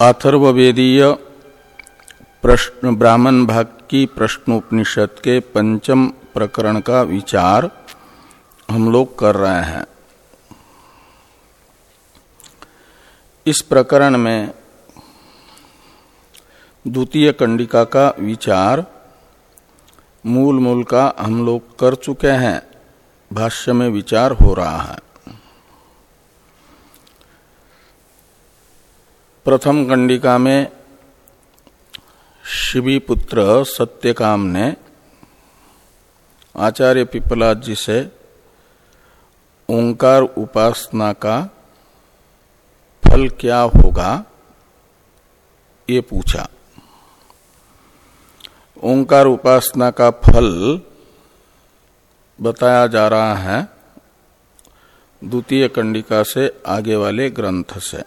अथर्वेदीय प्रश्न, ब्राह्मण भाग की प्रश्नोपनिषद के पंचम प्रकरण का विचार हम लोग कर रहे हैं। इस प्रकरण में द्वितीय कंडिका का विचार मूल मूल का हम लोग कर चुके हैं। भाष्य में विचार हो रहा है। प्रथम कंडिका में शिवी पुत्र सत्यकाम ने आचार्य पिपला जी से ओंकार उपासना का फल क्या होगा ये पूछा। ओंकार उपासना का फल बताया जा रहा है द्वितीय कंडिका से आगे वाले ग्रंथ से।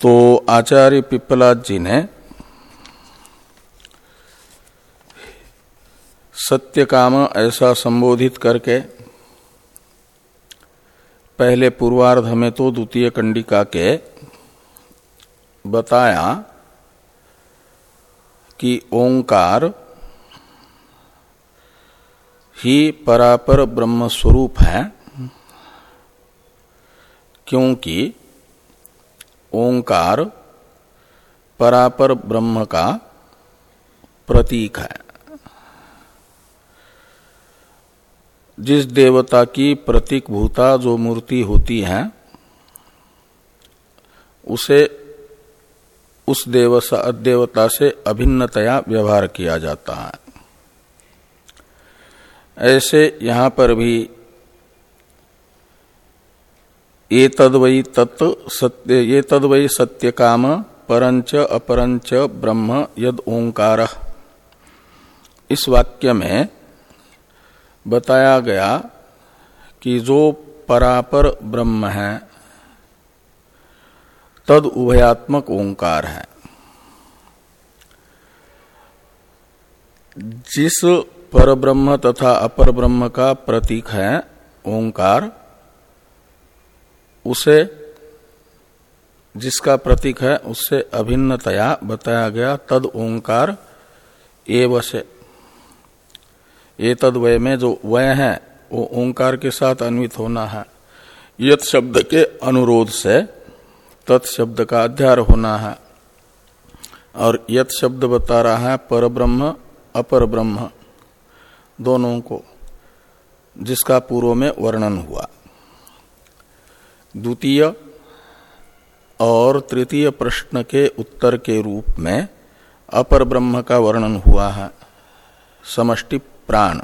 तो आचार्य पिपलाद जी ने सत्य काम ऐसा संबोधित करके पहले पूर्वार्ध में तो द्वितीय कंडिका के बताया कि ओंकार ही परापर ब्रह्म स्वरूप है, क्योंकि ओंकार परापर ब्रह्म का प्रतीक है। जिस देवता की प्रतीक भूता जो मूर्ति होती है, उसे उस देवता से अभिन्नतया व्यवहार किया जाता है। ऐसे यहाँ पर भी ये तदवई तत् सत्य ये सत्य काम परंच अपरंच ब्रह्म यद ओंकार। इस वाक्य में बताया गया कि जो परापर ब्रह्म है, तद उभयात्मक ओंकार है। जिस पर ब्रह्म तथा अपर ब्रह्म का प्रतीक है, ओंकार उसे जिसका प्रतीक है उससे अभिन्नतया बताया गया तद ओंकार एव से। ये तद वय में जो वय है, वो ओंकार के साथ अन्वित होना है। यत शब्द के अनुरोध से तत्शब्द का अध्यार होना है। और यत शब्द बता रहा है पर ब्रह्म अपर ब्रह्म दोनों को, जिसका पूर्व में वर्णन हुआ। द्वितीय और तृतीय प्रश्न के उत्तर के रूप में अपर ब्रह्म का वर्णन हुआ है। समष्टि प्राण।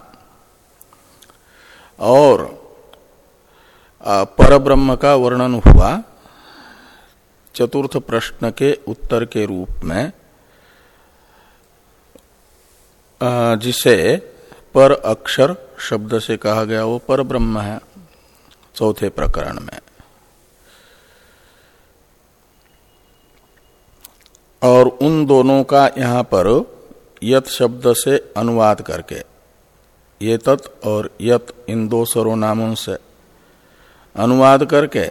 और पर ब्रह्म का वर्णन हुआ चतुर्थ प्रश्न के उत्तर के रूप में जिसे पर अक्षर शब्द से कहा गया, वो पर ब्रह्म है, चौथे प्रकरण में। और उन दोनों का यहाँ पर यत शब्द से अनुवाद करके, ये तत् और यत इन दो सर्वनामों से अनुवाद करके,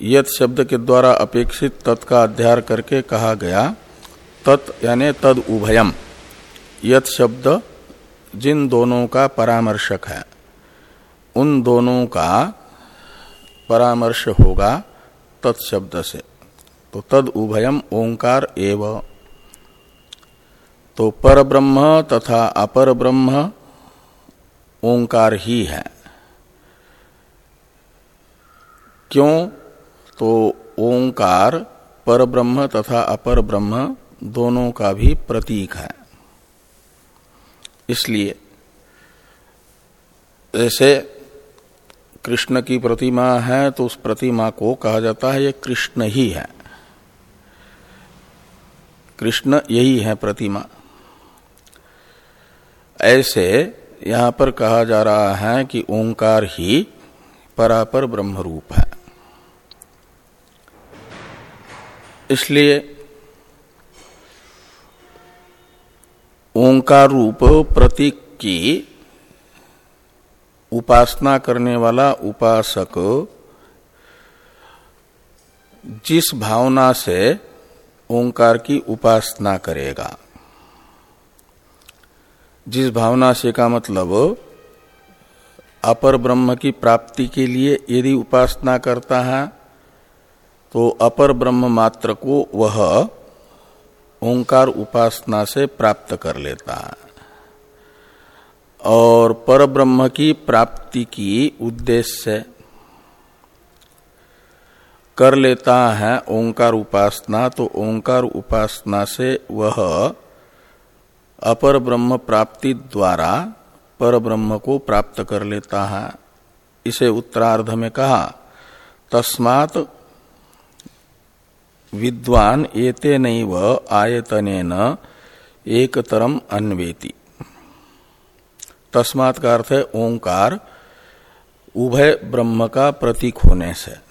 यत शब्द के द्वारा अपेक्षित तत् का अध्यार करके कहा गया, तत् यानी तद उभयम, यत शब्द जिन दोनों का परामर्शक है, उन दोनों का परामर्श होगा तत्शब्द से। तो तद उभयम ओंकार एव। तो पर ब्रह्म तथा अपर ब्रह्म ओंकार ही है। क्यों? तो ओंकार पर ब्रह्म तथा अपर ब्रह्म दोनों का भी प्रतीक है। इसलिए जैसे कृष्ण की प्रतिमा है तो उस प्रतिमा को कहा जाता है, ये कृष्ण ही है। कृष्ण यही है प्रतिमा। ऐसे यहाँ पर कहा जा रहा है कि ओंकार ही परापर ब्रह्म रूप है। इसलिए ओंकार रूप प्रतीक की उपासना करने वाला उपासक जिस भावना से ओंकार की उपासना करेगा। जिस भावना से का मतलब अपर ब्रह्म की प्राप्ति के लिए यदि उपासना करता है तो अपर ब्रह्म मात्र को वह ओंकार उपासना से प्राप्त कर लेता है। और पर ब्रह्म की प्राप्ति की उद्देश्य कर लेता है ओंकार उपासना तो ओंकार उपासना से वह अपर ब्रह्म प्राप्ति द्वारा पर ब्रह्म को प्राप्त कर लेता है। इसे उत्तरार्ध में कहा, तस्मात विद्वान एते नैव आयतनेन एक तरम अन्वेति। तस्मात का अर्थ है ओंकार उभय ब्रह्म का प्रतीक होने से।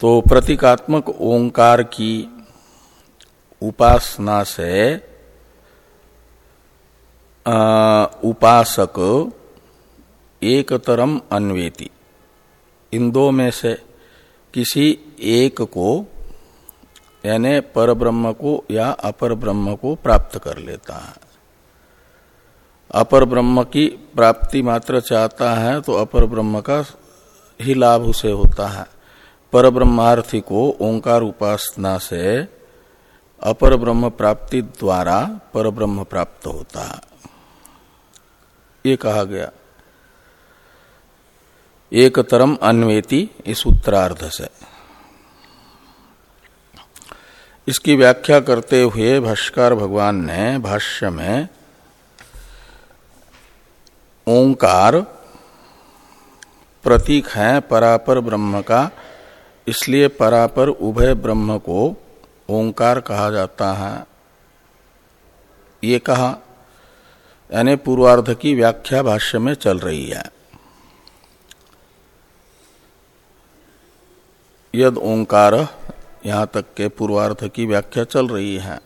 तो प्रतीकात्मक ओंकार की उपासना से आ, उपासक एक तरम अन्वेति। इन दो में से किसी एक को यानी पर ब्रह्म को या अपर ब्रह्म को प्राप्त कर लेता है। अपर ब्रह्म की प्राप्ति मात्र चाहता है तो अपर ब्रह्म का ही लाभ उसे होता है। पर ब्रह्मार्थी को ओंकार उपासना से अपर ब्रह्म प्राप्ति द्वारा पर ब्रह्म प्राप्त होता। ये कहा गया। एक तरम अन्वेति इस उत्तरार्ध से। इसकी व्याख्या करते हुए भाष्कर भगवान ने भाष्य में ओंकार प्रतीक है परापर ब्रह्म का इसलिए परापर उभय ब्रह्म को ओंकार कहा जाता है। ये कहा, यानी पूर्वार्ध की व्याख्या भाष्य में चल रही है। यद ओंकार, यहाँ तक के पूर्वार्ध की व्याख्या चल रही है।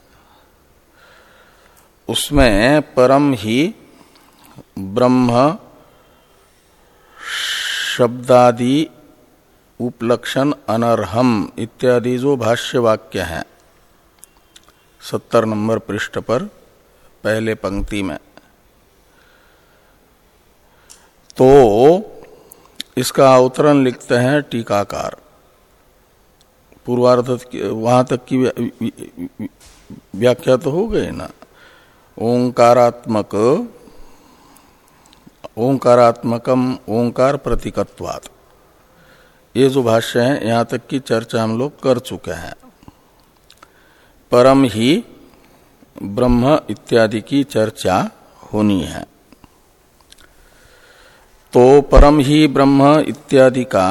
उसमें परम ही ब्रह्म शब्दादि उपलक्षण अनर्हम इत्यादि जो भाष्य वाक्य है। सत्तर नंबर पृष्ठ पर, पहले पंक्ति में। तो इसका अवतरण लिखते हैं टीकाकार। पूर्वार्ध वहाँ तक की व्याख्या तो हो गई ना। ओंकारात्मक, ओंकारात्मकम ओंकार प्रतीकत्वात्। ये जो भाष्य है, यहाँ तक की चर्चा हम लोग कर चुके हैं। परम ही ब्रह्म इत्यादि की चर्चा होनी है। तो परम ही ब्रह्म इत्यादि का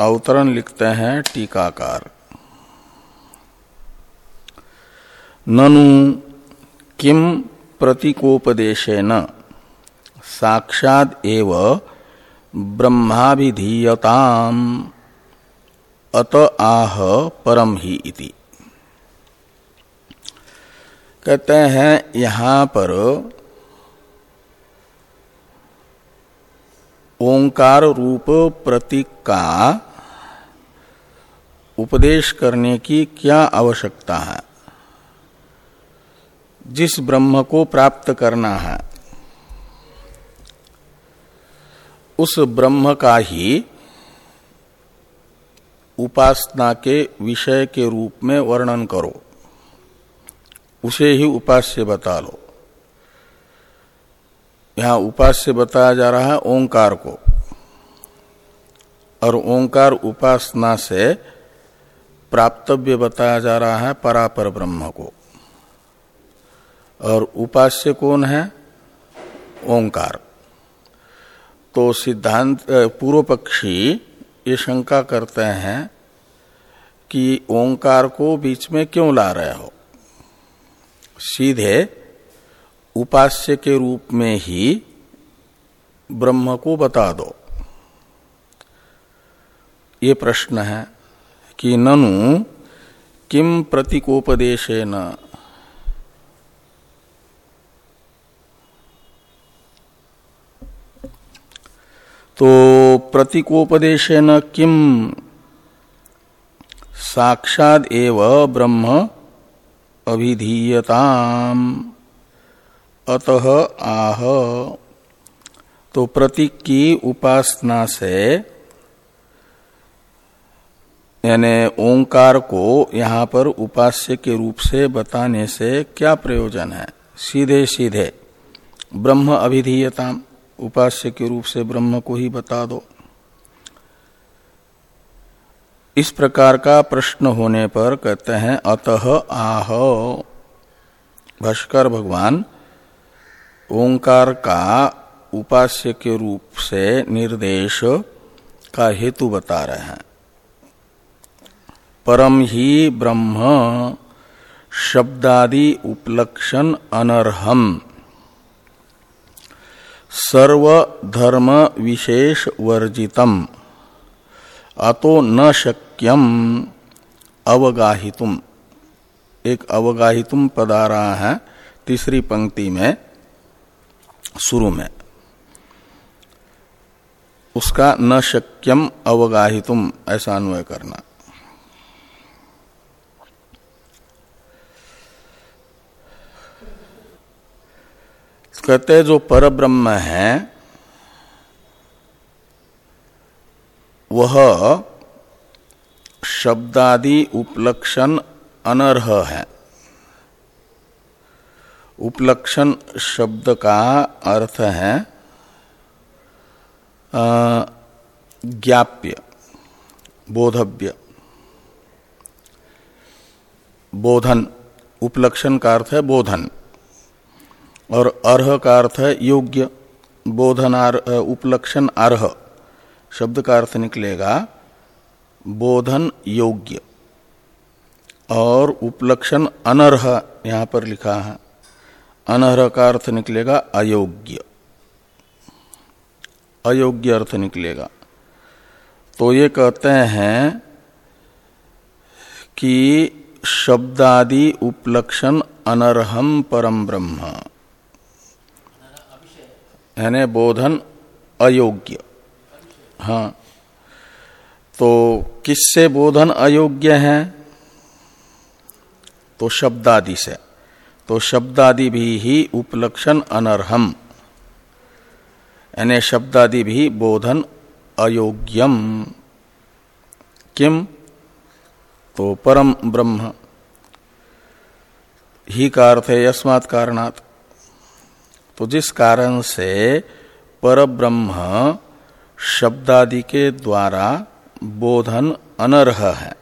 अवतरण लिखते हैं टीकाकार। ननु किम प्रतीकोपदेशेन, साक्षात एव ब्रह्माभिधीयताम अत आह परम ही इति। कहते हैं, यहाँ पर ओंकार रूप प्रतीक का उपदेश करने की क्या आवश्यकता है? जिस ब्रह्म को प्राप्त करना है उस ब्रह्म का ही उपासना के विषय के रूप में वर्णन करो। उसे ही उपास्य बता लो। यहाँ उपास्य बताया जा रहा है ओंकार को। और ओंकार उपासना से प्राप्तव्य बताया जा रहा है परापर ब्रह्म को। और उपास्य कौन है? ओंकार। तो सिद्धांत पूर्व पक्षी ये शंका करते हैं कि ओंकार को बीच में क्यों ला रहे हो? सीधे उपास्य के रूप में ही ब्रह्म को बता दो। ये प्रश्न है कि ननु किम प्रतीकोपदेशेन? तो प्रतीकोपदेशन किम? साक्षाद एव ब्रह्म अभिधीयताम। अतः आह। तो प्रतीक की उपासना से, यानी ओंकार को यहाँ पर उपास्य के रूप से बताने से क्या प्रयोजन है? सीधे सीधे ब्रह्म अभिधीयता उपास्य के रूप से ब्रह्म को ही बता दो। इस प्रकार का प्रश्न होने पर कहते हैं, अतः आह। भास्कर भगवान, ओंकार का उपास्य के रूप से निर्देश का हेतु बता रहे हैं। परम ही ब्रह्म, शब्दादि उपलक्षण अनर्हम। सर्वधर्म विशेष वर्जितम अतो न शक्यम। अवगाहितुम। एक अवगाहितुम पद आ रहा है तीसरी पंक्ति में, शुरू में। उसका न शक्यम, अवगाहितुम, ऐसा अन्वय करना। कहते जो पर ब्रह्म है, वह शब्दादि उपलक्षण अनर्ह है। उपलक्षण शब्द का अर्थ है ज्ञाप्य, बोधव्य। बोधन, उपलक्षण का अर्थ है बोधन। और अर्ह का अर्थ है योग्य बोधन उपलक्षण अर्ह। शब्द का अर्थ निकलेगा, बोधन योग्य और उपलक्षण अनर्ह, यहाँ पर लिखा है। अनर्ह का अर्थ निकलेगा अयोग्य। अयोग्य अर्थ निकलेगा। तो ये कहते हैं कि शब्दादि उपलक्षण अनर्हम परम ब्रह्म। यानी बोधन अयोग्य। हाँ। तो किससे बोधन अयोग्य है? तो शब्दादि से। तो शब्दादि भी ही उपलक्षण अनर्हम। यानी शब्दादि भी बोधन अयोग्यम। किम? तो परम ब्रह्म। ही का अर्थ है यस्मात् कारणात्। तो जिस कारण से पर ब्रह्म शब्दादि के द्वारा बोधन अनर्ह है।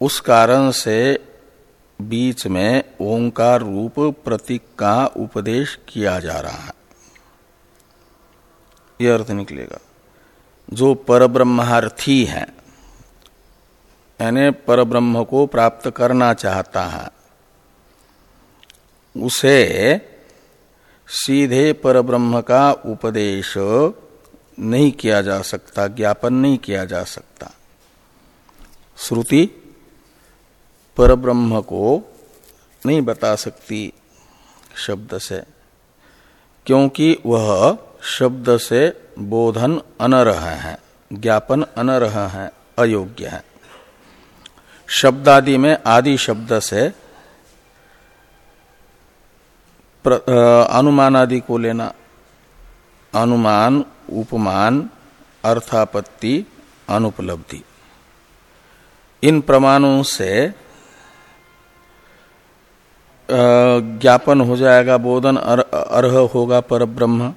उस कारण से बीच में ओंकार रूप प्रतीक का उपदेश किया जा रहा है। यह अर्थ निकलेगा। जो परब्रह्मार्थी है, यानी परब्रह्म को प्राप्त करना चाहता है उसे सीधे परब्रह्म का उपदेश नहीं किया जा सकता, ज्ञापन नहीं किया जा सकता। श्रुति परब्रह्म को नहीं बता सकती शब्द से, क्योंकि वह शब्द से बोधन अनरह है, ज्ञापन अनरह है, अयोग्य है। शब्दादि में आदि शब्द से अनुमान आदि को लेना। अनुमान, उपमान, अर्थापत्ति, अनुपलब्धि। इन प्रमाणों से ज्ञापन हो जाएगा, बोधन अर्ह होगा पर ब्रह्म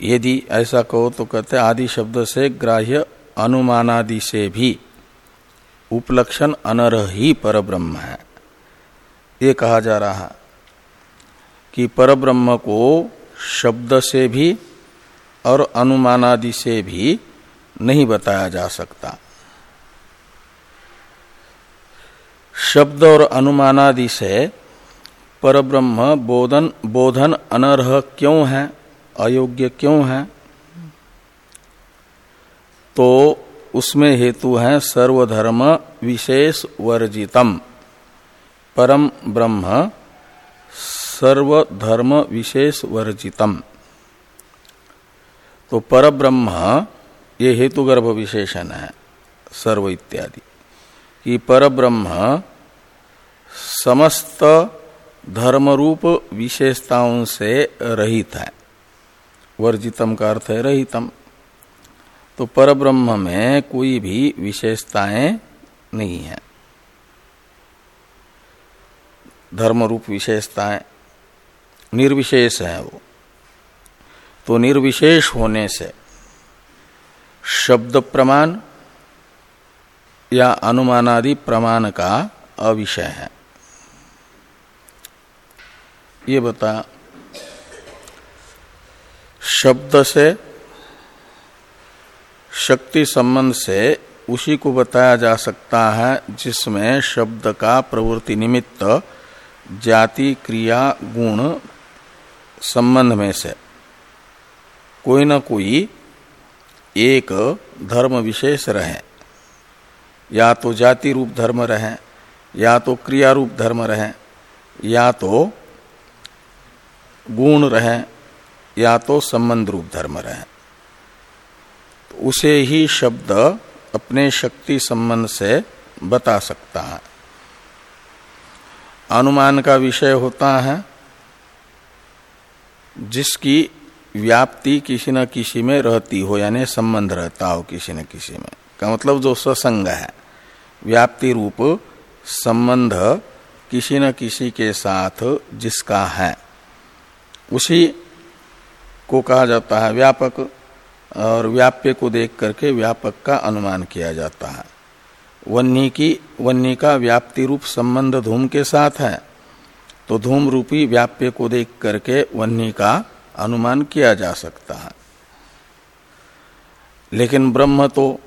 यदि ऐसा कहो तो कहते आदि शब्द से ग्राह्य अनुमानादि से भी उपलक्षण अनर्ह ही पर ब्रह्म है। ये कहा जा रहा है। कि परब्रह्म को शब्द से भी और अनुमानादि से भी नहीं बताया जा सकता। शब्द और अनुमानादि से परब्रह्म बोधन बोधन अनर्ह क्यों है, अयोग्य क्यों है? तो उसमें हेतु है सर्वधर्म विशेष वर्जितम, परम ब्रह्म सर्वधर्म विशेष वर्जितम तो पर ब्रह्म ये हेतुगर्भ विशेषण है, सर्व इत्यादि। कि पर ब्रह्म समस्त धर्मरूप विशेषताओं से रहित है। वर्जितम का अर्थ है रहितम। तो पर ब्रह्म में कोई भी विशेषताएँ नहीं है। धर्म रूप विशेषताएँ निर्विशेष है वो। तो निर्विशेष होने से शब्द प्रमाण या अनुमानादि प्रमाण का अविषय है। ये बता, शब्द से शक्ति संबंध से उसी को बताया जा सकता है जिसमें शब्द का प्रवृत्ति निमित्त जाति, क्रिया, गुण संबंध में से। कोई न कोई एक धर्म विशेष रहे। या तो जाति रूप धर्म रहे, या तो क्रिया रूप धर्म रहे, या तो गुण रहे, या तो संबंध रूप धर्म रहे। तो उसे ही शब्द अपने शक्ति संबंध से बता सकता है। अनुमान का विषय होता है जिसकी व्याप्ति किसी न किसी में रहती हो, यानी संबंध रहता हो किसी न किसी में। का मतलब जो ससंग है, व्याप्ति रूप संबंध किसी न किसी के साथ जिसका है, उसी को कहा जाता है व्यापक, और व्याप्य को देख करके व्यापक का अनुमान किया जाता है। वन्नी की वन्नी का व्याप्ति रूप संबंध धूम के साथ है। तो धूम रूपी व्याप्य को देख करके वन्नी का अनुमान किया जा सकता है। लेकिन ब्रह्म तो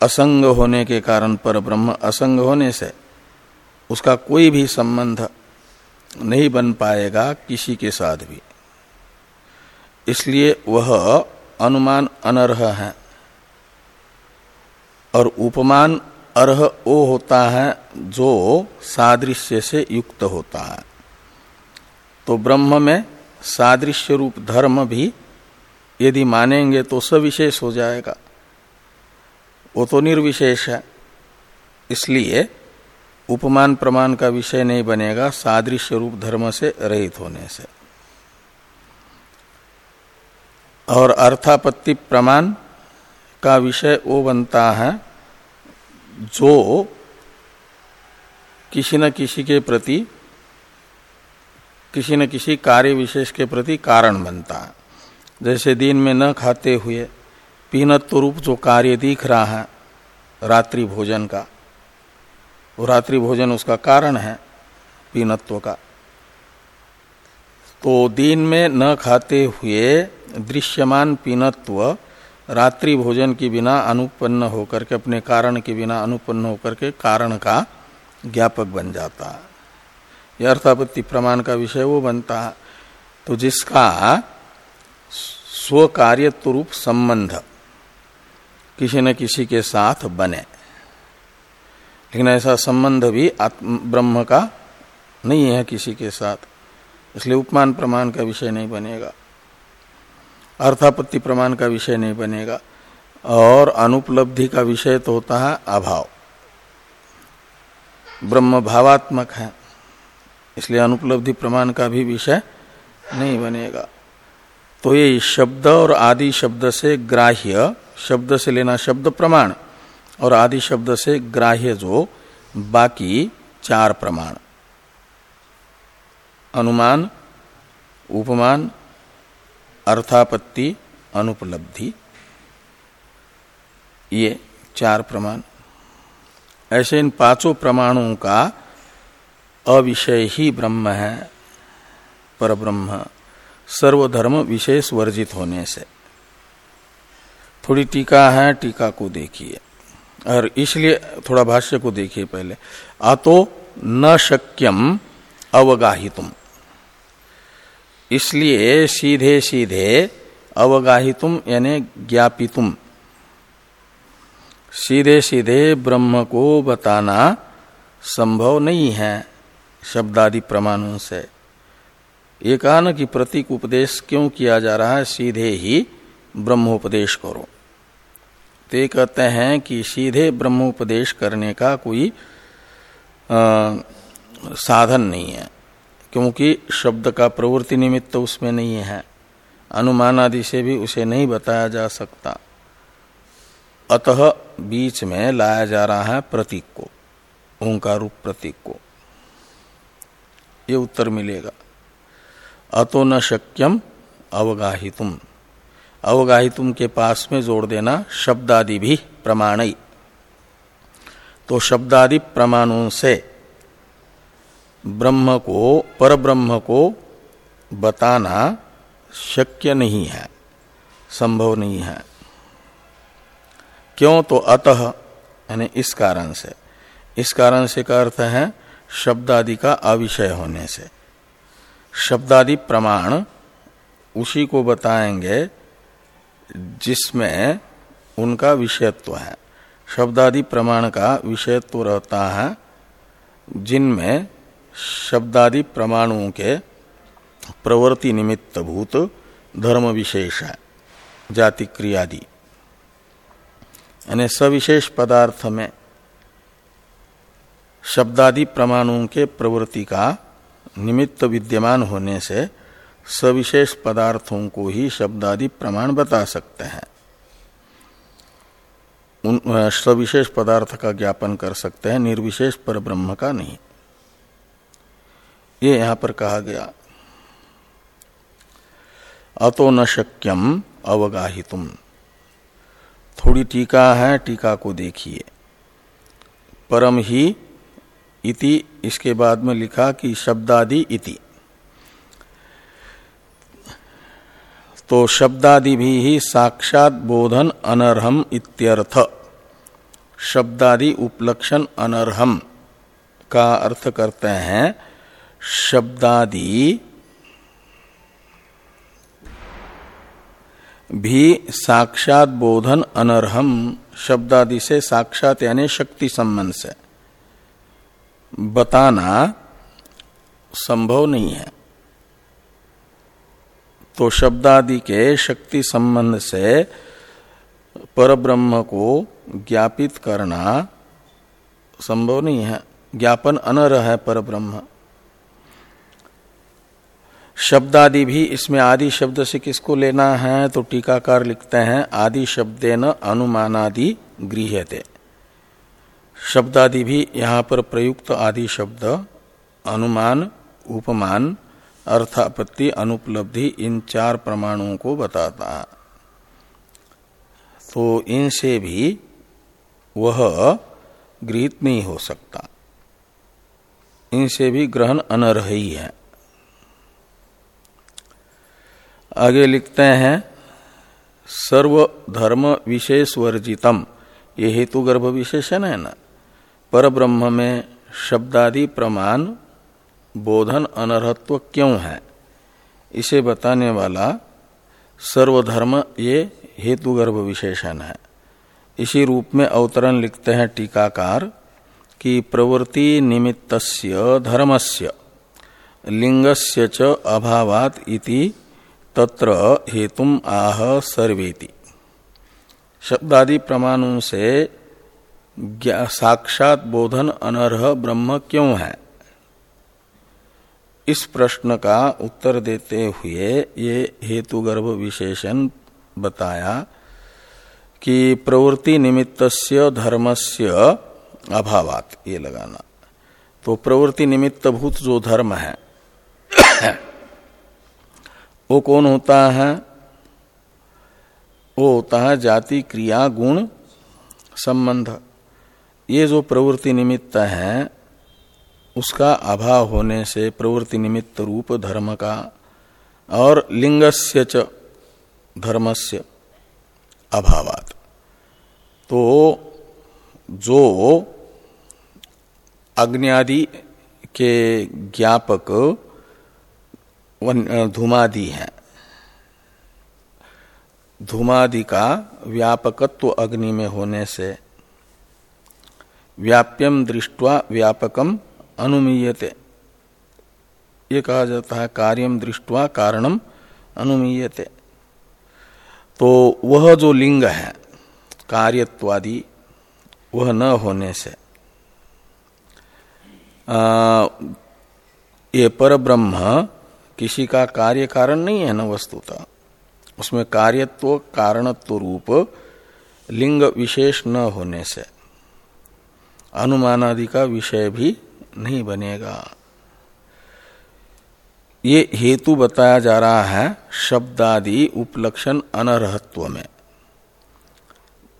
असंग होने के कारण पर ब्रह्म असंग होने से उसका कोई भी संबंध नहीं बन पाएगा किसी के साथ भी। इसलिए वह अनुमान अनर्ह है और उपमान अर्ह वो होता है जो सादृश्य से युक्त होता है। तो ब्रह्म में सादृश्य रूप धर्म भी यदि मानेंगे तो सविशेष हो जाएगा। वो तो निर्विशेष है। इसलिए उपमान प्रमाण का विषय नहीं बनेगा सादृश्य रूप धर्म से रहित होने से। और अर्थापत्ति प्रमाण का विषय वो बनता है जो किसी न किसी के प्रति किसी न किसी कार्य विशेष के प्रति कारण बनता है। जैसे दिन में न खाते हुए पीनत्व रूप जो कार्य दिख रहा है, रात्रि भोजन का। वो रात्रि भोजन उसका कारण है पीनत्व का। तो दिन में न खाते हुए दृश्यमान पीनत्व रात्रि भोजन के बिना अनुपन्न होकर के, अपने कारण के बिना अनुपन्न होकर के कारण का ज्ञापक बन जाता है। अर्थापत्ति प्रमाण का विषय वो बनता है। तो जिसका स्व रूप संबंध किसी न किसी के साथ बने। लेकिन ऐसा संबंध भी आत्म ब्रह्म का नहीं है किसी के साथ। इसलिए उपमान प्रमाण का विषय नहीं बनेगा। अर्थापत्ति प्रमाण का विषय नहीं बनेगा। और अनुपलब्धि का विषय तो होता है अभाव। ब्रह्म भावात्मक है। इसलिए अनुपलब्धि प्रमाण का भी विषय नहीं बनेगा। तो ये शब्द और आदि शब्द से ग्राह्य, शब्द से लेना शब्द प्रमाण, और आदि शब्द से ग्राह्य जो, बाकी चार प्रमाण। अनुमान, उपमान, अर्थापत्ति, अनुपलब्धि, ये चार प्रमाण। ऐसे इन पाँचों प्रमाणों का अविषय ही ब्रह्म है पर ब्रह्म सर्वधर्म विशेष वर्जित होने से। थोड़ी टीका है, टीका को देखिए। और इसलिए थोड़ा भाष्य को देखिए पहले। अतो न शक्यम अवगाहितुम। इसलिए सीधे सीधे अवगाहितुम यानी ज्ञापितुम। सीधे सीधे ब्रह्म को बताना संभव नहीं है। शब्दादि प्रमाणों से। ये कहा ना कि प्रतीक उपदेश क्यों किया जा रहा है? सीधे ही ब्रह्मोपदेश करो। ते कहते हैं कि सीधे ब्रह्मोपदेश करने का कोई आ, साधन नहीं है। क्योंकि शब्द का प्रवृत्ति निमित्त तो उसमें नहीं है। अनुमान आदि से भी उसे नहीं बताया जा सकता। अतः बीच में लाया जा रहा है प्रतीक को ओंकार रूप प्रतीक को। ये उत्तर मिलेगा। अतो न शक्यम अवगाहितुम। अवगाहितुम के पास में जोड़ देना शब्दादि भी प्रमाण तो शब्दादि प्रमाणों से ब्रह्म को पर ब्रह्म को बताना शक्य नहीं है, संभव नहीं है। क्यों? तो अतः, यानी इस कारण से। इस कारण से का अर्थ है शब्दादि का अविषय होने से। शब्दादि प्रमाण उसी को बताएँगे जिसमें उनका विषयत्व है। शब्दादि प्रमाण का विषयत्व रहता है जिनमें शब्दादि प्रमाणों के प्रवृत्ति निमित्त भूत, धर्म विशेष है, जाति क्रियादि। यानी सविशेष पदार्थ में शब्दादि प्रमाणों के प्रवृत्ति का निमित्त विद्यमान होने से सविशेष पदार्थों को ही शब्दादि प्रमाण बता सकते हैं। उन सविशेष पदार्थ का ज्ञापन कर सकते हैं, निर्विशेष पर ब्रह्म का नहीं। ये यहाँ पर कहा गया। अतो न शक्यम अवगाहितुम। थोड़ी टीका है, टीका को देखिए। परम ही इति, इसके बाद में लिखा कि शब्दादि इति। तो शब्दादि भी ही साक्षात बोधन अनर्हम इत्यर्थ। शब्दादि उपलक्षण अनर्हम का अर्थ करते हैं, शब्दादि भी साक्षात बोधन अनर्हम, शब्दादि से साक्षात यानी शक्ति संबंध से। बताना संभव नहीं है। तो शब्दादि के शक्ति संबंध से परब्रह्म को ज्ञापित करना संभव नहीं है। ज्ञापन अनर है परब्रह्म। शब्दादि भी इसमें आदि शब्द से किसको लेना है तो टीकाकार लिखते हैं, आदि शब्दे न अनुमानादि गृह्यते। शब्दादि भी यहाँ पर प्रयुक्त आदि शब्द, अनुमान, उपमान अर्थापत्ति अनुपलब्धि, इन चार प्रमाणों को बताता है। तो इनसे भी वह गृहित नहीं हो सकता। इनसे भी ग्रहण अनर्ह ही। आगे लिखते हैं सर्व धर्म विशेष वर्जितम ये हेतु गर्भ विशेषण है ना? पर ब्रह्म में शब्दादि प्रमाण, बोधन अनर्हत्व क्यों है? इसे बताने वाला सर्वधर्म ये हेतुगर्भ विशेषण है। इसी रूप में अवतरण लिखते हैं टीकाकार कि प्रवृत्ति निमित्तस्य धर्मस्य, लिंगस्य च अभावात इति तत्र हेतुम आह सर्वेति। शब्दादि प्रमाणों से साक्षात बोधन अनर्ह ब्रह्म क्यों है? इस प्रश्न का उत्तर देते हुए ये हेतु गर्भ विशेषण बताया कि प्रवृत्ति निमित्तस्य धर्मस्य अभावात, ये लगाना। तो प्रवृत्ति निमित्त भूत जो धर्म है, वो कौन होता है? वो होता है जाति, क्रिया, गुण संबंध। ये जो प्रवृत्ति निमित्त है, उसका अभाव होने से प्रवृत्ति निमित्त रूप धर्म का और लिंगस्य च धर्मस्य अभावात। तो जो अग्नि के ज्ञापक धूमादि है, धूमादि का व्यापकत्व अग्नि में होने से व्याप्यम दृष्टवा व्यापकम अनुमीयते। ये कहा जाता है कार्यम दृष्टवा कारणम अनुमीयते। तो वह जो लिंग है कार्यत्वादि वह न होने से आ, ये पर ब्रह्म किसी का कार्य कारण नहीं है न वस्तुता। उसमें कार्यत्व कारणत्व रूप लिंग विशेष न होने से। अनुमानादि का विषय भी नहीं बनेगा। ये हेतु बताया जा रहा है शब्दादि उपलक्षण अनर्हत्व में।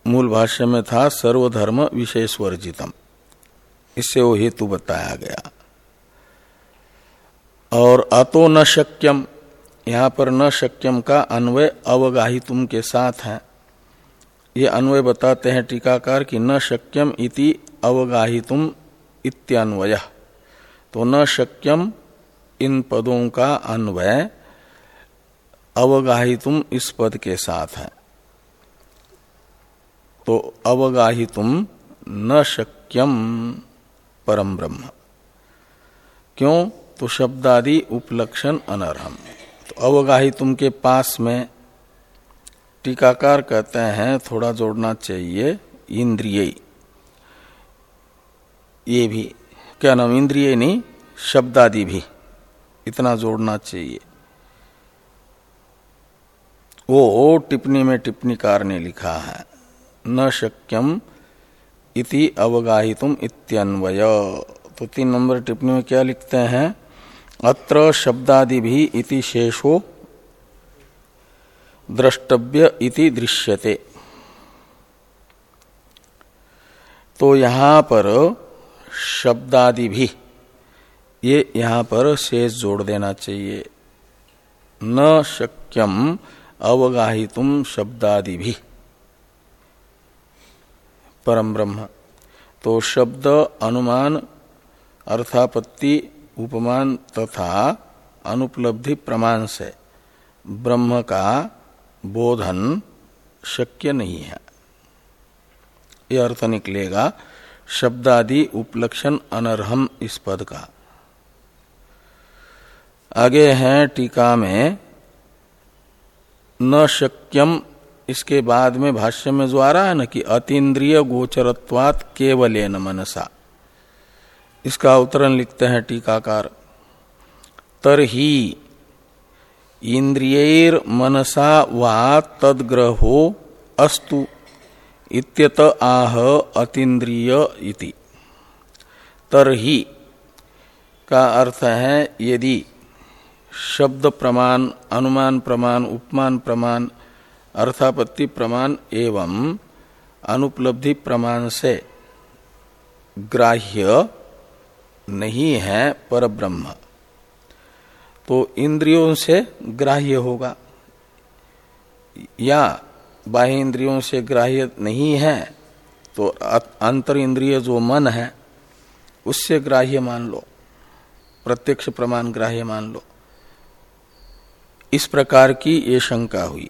मूल भाष्य में था सर्वधर्म विशेष वर्जितम इससे वो हेतु बताया गया। और अतो न शक्यम, यहाँ पर न शक्यम का अन्वय अवगाहितुम के साथ है। ये अन्वय बताते हैं टीकाकार कि न शक्यम इति अवगाहितुम इत्यान्वय। तो न शक्यम इन पदों का अन्वय अवगाहितुम इस पद के साथ है। तो अवगाहितुम न शक्यम परम ब्रह्म। क्यों? तो शब्दादि उपलक्षण अनर्हम। तो अवगाहितुम के पास में टीकाकार कहते हैं, थोड़ा जोड़ना चाहिए इंद्रिय ये भी, क्या नाम इंद्रिय नहीं, शब्दादि भी, इतना जोड़ना चाहिए। वो टिप्पणी में टिप्पणीकार ने लिखा है, न शक्यम इति अवगाहितुम इत्यन्वय। तो तीन नंबर टिप्पणी में क्या लिखते हैं, अत्र शब्दादि भी इति शेषो द्रष्टव्य इति दृश्यते। तो यहाँ पर शब्दादि भी, ये यहाँ पर शेष जोड़ देना चाहिए। न शक्यम अवगाहितुम शब्दादि भी। परम ब्रह्म। तो शब्द अनुमान, अर्थापत्ति, उपमान तथा अनुपलब्धि प्रमाण से ब्रह्म का बोधन शक्य नहीं है। यह अर्थ निकलेगा, शब्दादि उपलक्षण अनर्हम इस पद का। आगे है टीका में, न शक्यम, इसके बाद में भाष्य में जो आ रहा है ना कि अतीन्द्रिय गोचरत्वात केवल न मनसा। इसका उत्तरण लिखते हैं टीकाकार। तरही इंद्रियर मनसा वा तदग्रहो अस्तु इत्यत आह अतीन्द्रिय इति। तरही का अर्थ है, यदि शब्द प्रमाण, अनुमान प्रमाण, उपमान प्रमाण, अर्थापत्ति प्रमाण एवं अनुपलब्धि प्रमाण से ग्राह्य नहीं है पर ब्रह्म तो इंद्रियों से ग्राह्य होगा। या बाह्य इंद्रियों से ग्राह्य नहीं है तो अंतर इंद्रिय जो मन है, उससे ग्राह्य मान लो। प्रत्यक्ष प्रमाण ग्राह्य मान लो। इस प्रकार की ये शंका हुई।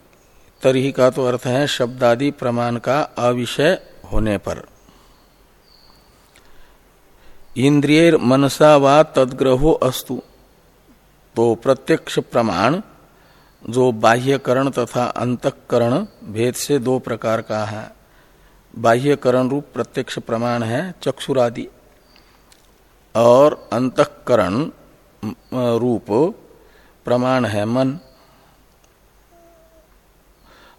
तरही का तो अर्थ है शब्दादि प्रमाण का अविषय होने पर। इंद्रिय मनसा व तदग्रहो अस्तु। तो प्रत्यक्ष प्रमाण, जो बाह्यकरण तथा अंतकरण भेद से दो प्रकार का है। बाह्यकरण रूप प्रत्यक्ष प्रमाण है, चक्षुरादि, और अंतकरण रूप प्रमाण है, मन।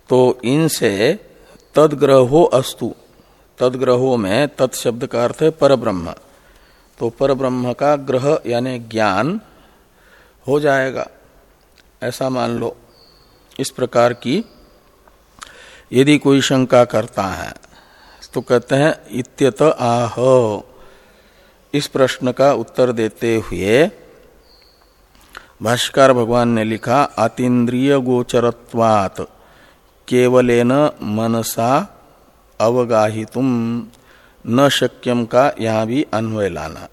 तो इनसे तदग्रहो अस्तु। तदग्रहो में तत्शब्द का अर्थ है पर ब्रह्म तो पर ब्रह्म का ग्रह यानी ज्ञान हो जाएगा। ऐसा मान लो। इस प्रकार की यदि कोई शंका करता है तो कहते हैं, इत्यत आह। इस प्रश्न का उत्तर देते हुए भाष्कर भगवान ने लिखा, अतीन्द्रिय गोचरत्वात, केवलेन मनसा अवगाहितुम, न शक्यम का यहाँ भी अन्वय लाना।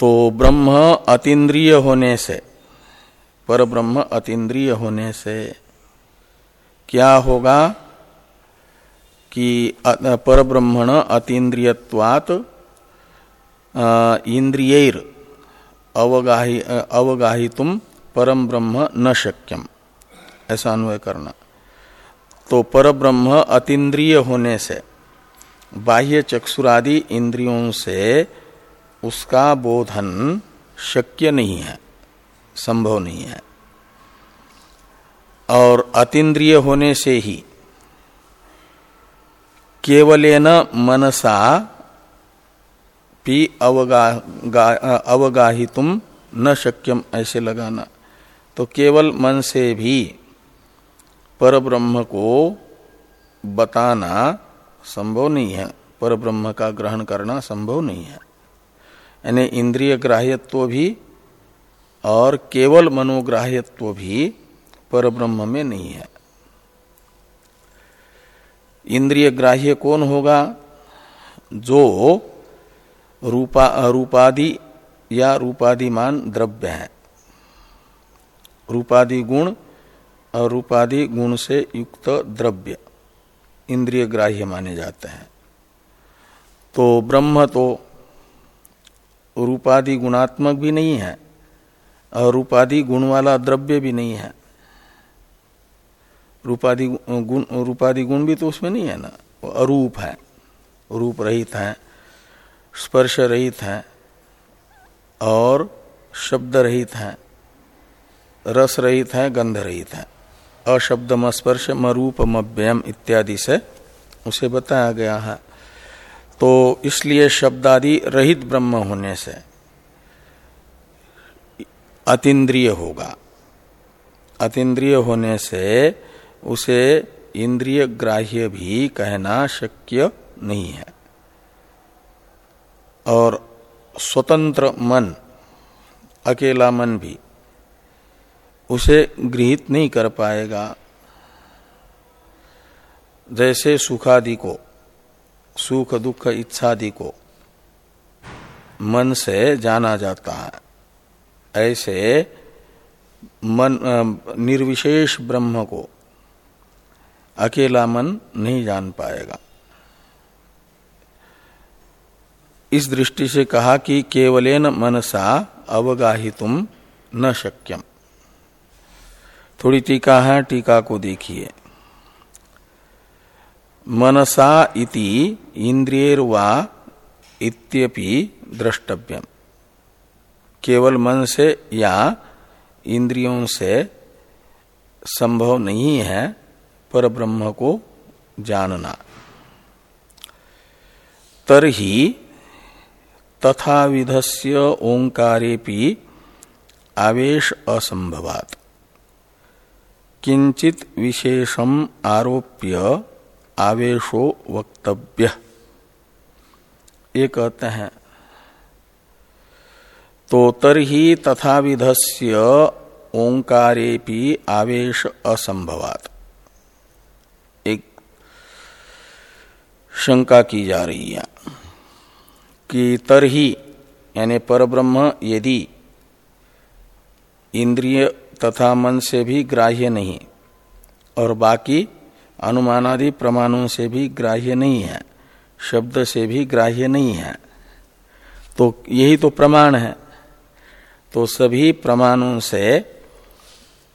तो ब्रह्म अतीन्द्रिय होने से, पर ब्रह्म अतीन्द्रिय होने से क्या होगा कि पर ब्रह्मण अतीन्द्रियवात इंद्रियर अवगाही अवगाही तुम परम ब्रह्म न शक्यम। ऐसा अन्वय करना। तो पर ब्रह्म अतीन्द्रिय होने से, बाह्य चक्षुरादि इंद्रियों से उसका बोधन शक्य नहीं है, संभव नहीं है। और अतीन्द्रिय होने से ही केवल न मनसा पी अवगा अवगाहितुम न शक्यम ऐसे लगाना। तो केवल मन से भी पर ब्रह्म को बताना संभव नहीं है पर ब्रह्म का ग्रहण करना संभव नहीं है। यानी इंद्रिय ग्राह्यत्व भी और केवल मनोग्राह्यत्व भी पर ब्रह्म में नहीं है। इंद्रिय ग्राह्य कौन होगा? जो रूपा, रूपादि या रूपादिमान द्रव्य है। रूपादि गुण और रूपादि गुण से युक्त द्रव्य इंद्रिय ग्राह्य माने जाते हैं। तो ब्रह्म तो रूपादि गुणात्मक भी नहीं है और रूपादि गुण वाला द्रव्य भी नहीं है। रूपादि गुण रूपादि गुण भी तो उसमें नहीं है ना। वो अरूप है, रूप रहित है, स्पर्श रहित है, और शब्द रहित है, रस रहित है, गंध रहित है। अशब्दम स्पर्श मरूपमव्ययम इत्यादि से उसे बताया गया है। तो इसलिए शब्दादि रहित ब्रह्म होने से अतीन्द्रिय होगा। अतीन्द्रिय होने से उसे इंद्रिय ग्राह्य भी कहना शक्य नहीं है। और स्वतंत्र मन, अकेला मन भी उसे गृहित नहीं कर पाएगा। जैसे सुखादि को सुख, दुख इच्छादि को मन से जाना जाता है। ऐसे मन निर्विशेष ब्रह्म को अकेला मन नहीं जान पाएगा। इस दृष्टि से कहा कि केवलेन मनसा अवगाहितुम न शक्यम। थोड़ी टीका है, टीका को देखिए। मनसा इति इंद्रियर्वा इत्यपि द्रष्टव्यम। केवल मन से या इंद्रियों से संभव नहीं है पर ब्रह्म को जानना। तरही तथा विधस्य ओंकारेपि आवेश असंभवात। किंचित विशेषम आरोप्य आवेशो वक्तव्य। ये कहते हैं तो तरही तथा विधस्य ओंकारेपि आवेश असंभवात। एक शंका की जा रही है कि तरही, यानी परब्रह्म, यदि इंद्रिय तथा मन से भी ग्राह्य नहीं, और बाकी अनुमानादि प्रमाणों से भी ग्राह्य नहीं है, शब्द से भी ग्राह्य नहीं है। तो यही तो प्रमाण है। तो सभी प्रमाणों से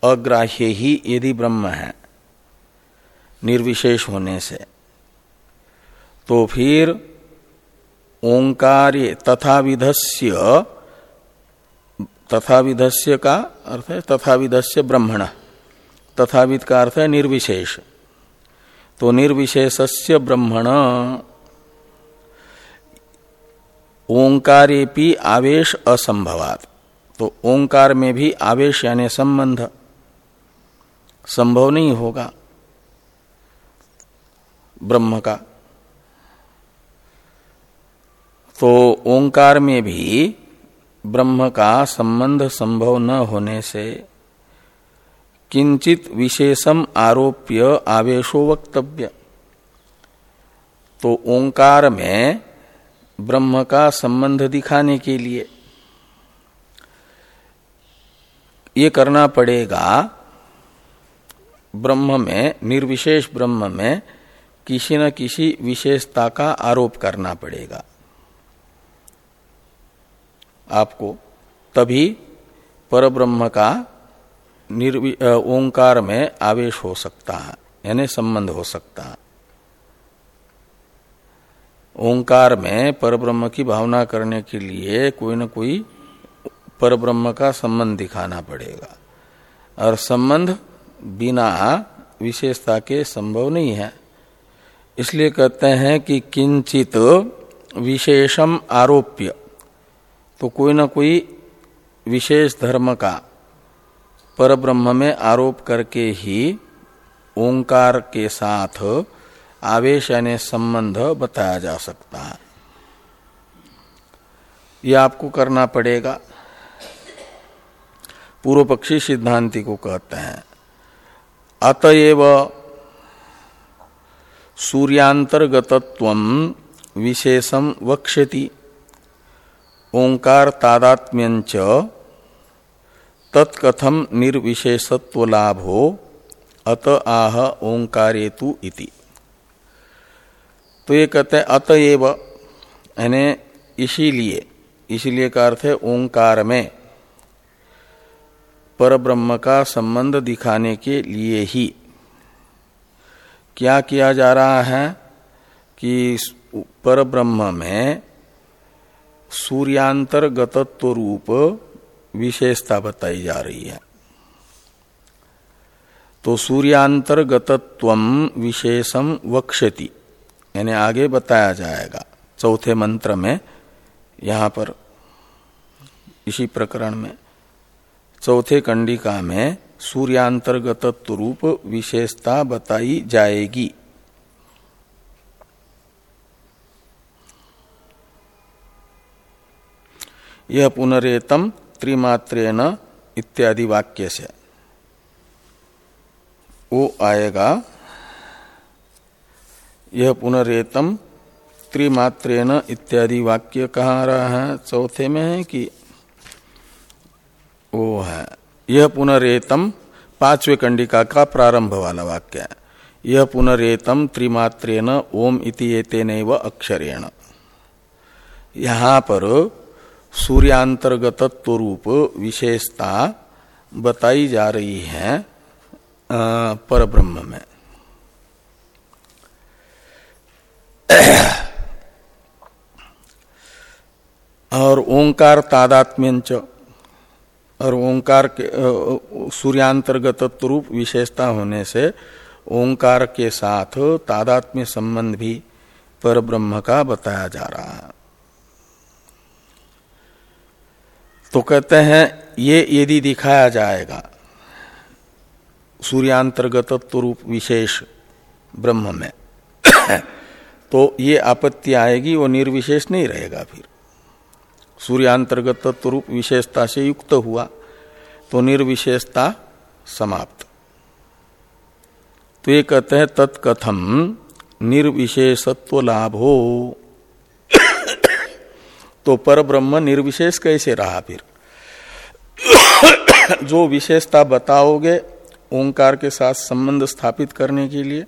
अग्राह्य ही यदि ब्रह्म है, निर्विशेष होने से। तो फिर ओंकार तथा विधस्य तथा का अर्थ है तथा विधस्य ब्रह्मण। तथाविद का अर्थ है निर्विशेष। तो निर्विशेषस्य ब्रह्मण। ओंकारेपि आवेश असंभवात। तो ओंकार में भी आवेश यानी संबंध संभव नहीं होगा ब्रह्म का। तो ओंकार में भी ब्रह्म का संबंध संभव न होने से किंचित विशेषम आरोप्य आवेशो वक्तव्य। तो ओंकार में ब्रह्म का संबंध दिखाने के लिए ये करना पड़ेगा, ब्रह्म में, निर्विशेष ब्रह्म में किसी न किसी विशेषता का आरोप करना पड़ेगा। आपको तभी परब्रह्म का ओंकार में आवेश हो सकता है, यानी संबंध हो सकता है। ओंकार में परब्रह्म की भावना करने के लिए कोई न कोई परब्रह्म का संबंध दिखाना पड़ेगा। और संबंध बिना विशेषता के संभव नहीं है। इसलिए कहते हैं कि किंचित विशेषम आरोप्य तो कोई ना कोई विशेष धर्म का परब्रह्म में आरोप करके ही ओंकार के साथ आवेश यानी संबंध बताया जा सकता है। यह आपको करना पड़ेगा। पूर्व पक्षी सिद्धांति को कहते हैं, अतएव सूर्यांतर्गतत्व विशेषम वक्षति ओंकार तादात्म्यंच तत्कथम निर्विशेषत्व लाभ हो अत आह ओंकारेतु इति। तो ये कहते हैं अतएव यानी इसीलिए इसीलिए का अर्थ है ओंकार में, परब्रह्म का संबंध दिखाने के लिए ही। क्या किया जा रहा है कि परब्रह्म में सूर्यांतर्गतत्व रूप विशेषता बताई जा रही है। तो सूर्यांतर्गतत्व विशेषम वक्षति यानी आगे बताया जाएगा। चौथे मंत्र में, यहाँ पर, इसी प्रकरण में, चौथे कंडिका में सूर्यांतर्गत रूप विशेषता बताई जाएगी। यह पुनरेतम त्रिमात्रेण इत्यादि वाक्य से। वो आएगा, यह पुनरेतम त्रिमात्रेण इत्यादि वाक्य कहाँ रहा है, चौथे में है कि वो है। यह पुनरेतम पांचवे कंडिका का प्रारंभ वाला वाक्य है। यह पुनरेतम त्रिमात्रेण ओम इति एतेन अक्षरेण। यहाँ पर सूर्यांतर्गतत्व रूप विशेषता बताई जा रही है पर ब्रह्म में। और ओंकार तादात्म्यंच, और ओंकार के सूर्यांतर्गत रूप विशेषता होने से ओंकार के साथ तादात्म्य संबंध भी पर ब्रह्म का बताया जा रहा है। तो कहते हैं, ये यदि दिखाया जाएगा सूर्यांतर्गत रूप विशेष ब्रह्म में तो ये आपत्ति आएगी, वो निर्विशेष नहीं रहेगा फिर। सूर्यांतर्गत रूप विशेषता से युक्त हुआ तो निर्विशेषता समाप्त। तो ये कहते हैं, तत्कथम निर्विशेषत्व लाभ। हो तो पर ब्रह्म निर्विशेष कैसे रहा फिर? जो विशेषता बताओगे, ओंकार के साथ संबंध स्थापित करने के लिए,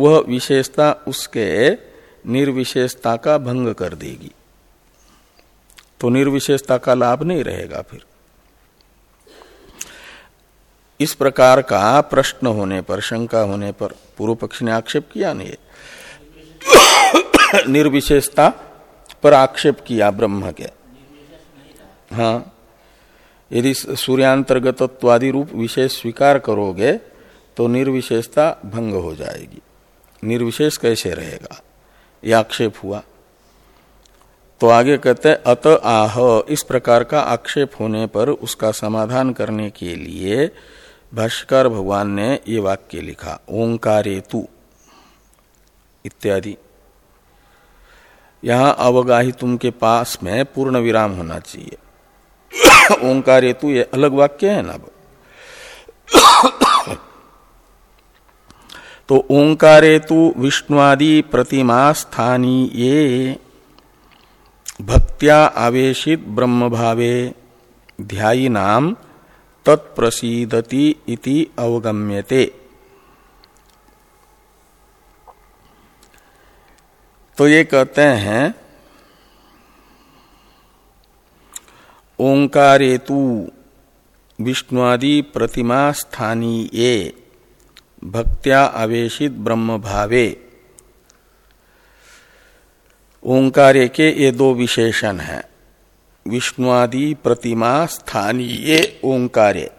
वह विशेषता उसके निर्विशेषता का भंग कर देगी। तो निर्विशेषता का लाभ नहीं रहेगा फिर। इस प्रकार का प्रश्न होने पर, शंका होने पर पूर्व पक्ष ने आक्षेप किया नहीं निर्विशेषता पर आक्षेप किया ब्रह्म के। हाँ यदि सूर्यांतर्गतत्वादि रूप विशेष स्वीकार करोगे तो निर्विशेषता भंग हो जाएगी। निर्विशेष कैसे रहेगा? यह आक्षेप हुआ। तो आगे कहते, अत आह, इस प्रकार का आक्षेप होने पर उसका समाधान करने के लिए भाष्कर भगवान ने ये वाक्य लिखा, ओंकारेतु, इत्यादि। यहाँ अवगाही तुम के पास में पूर्ण विराम होना चाहिए। ओंकारेतु ये अलग वाक्य है ना तो ओंकारेतु विष्णुआदि प्रतिमा स्थानीय, भक्त्या आवेशित ब्रह्म भावे ध्यायी नाम तत्प्रसीदति इति अवगम्यते। तो ये कहते हैं ओंकारेतु विष्णुआदि प्रतिमा स्थानीय, भक्त्या आवेशित ब्रह्म भावे ओंकार्य के ये दो विशेषण हैं, विष्णुआदि प्रतिमा स्थानीय ओंकार्य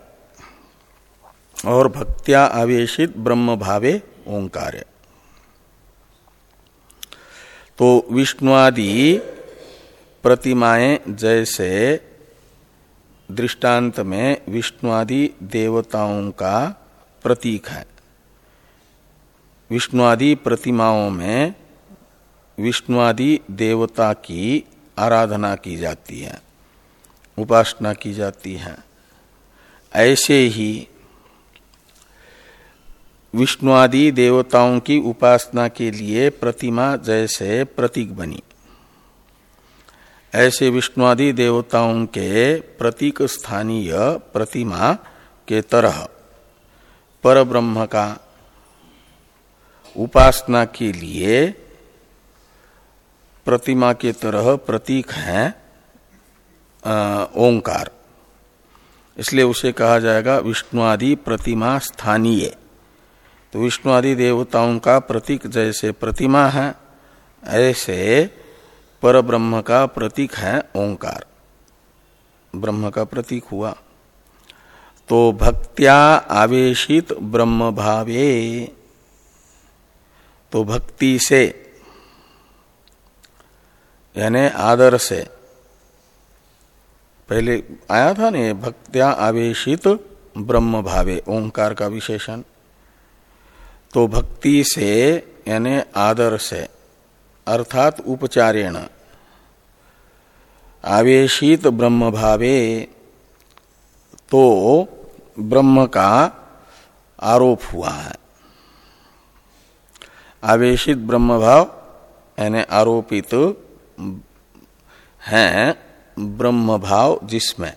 और भक्त्या आवेशित ब्रह्म भावे ओंकार्य तो विष्णुआदि प्रतिमाएँ जैसे दृष्टांत में विष्णुआदि देवताओं का प्रतीक है। विष्णुआदि प्रतिमाओं में विष्णुआदि देवता की आराधना की जाती है, उपासना की जाती है। ऐसे ही विष्णुआदि देवताओं की उपासना के लिए प्रतिमा जैसे प्रतीक बनी। ऐसे विष्णुआदि देवताओं के प्रतीक स्थानीय प्रतिमा के तरह पर ब्रह्म का उपासना के लिए प्रतिमा के तरह प्रतीक है ओंकार। इसलिए उसे कहा जाएगा विष्णुआदि प्रतिमा स्थानीय। तो विष्णु आदि देवताओं का प्रतीक जैसे प्रतिमा है, ऐसे पर ब्रह्म का प्रतीक है ओंकार। ब्रह्म का प्रतीक हुआ। तो भक्त्या आवेशित ब्रह्म भावे। तो भक्ति से, यानी आदर से, पहले आया था ने भक्त्या आवेशित ब्रह्म भावे, ओंकार का विशेषण। तो भक्ति से, यानी आदर से, अर्थात उपचारेण, आवेशित ब्रह्म भावे तो ब्रह्म का आरोप हुआ है। आवेशित ब्रह्म भाव यानी आरोपित, है ब्रह्म भाव जिसमें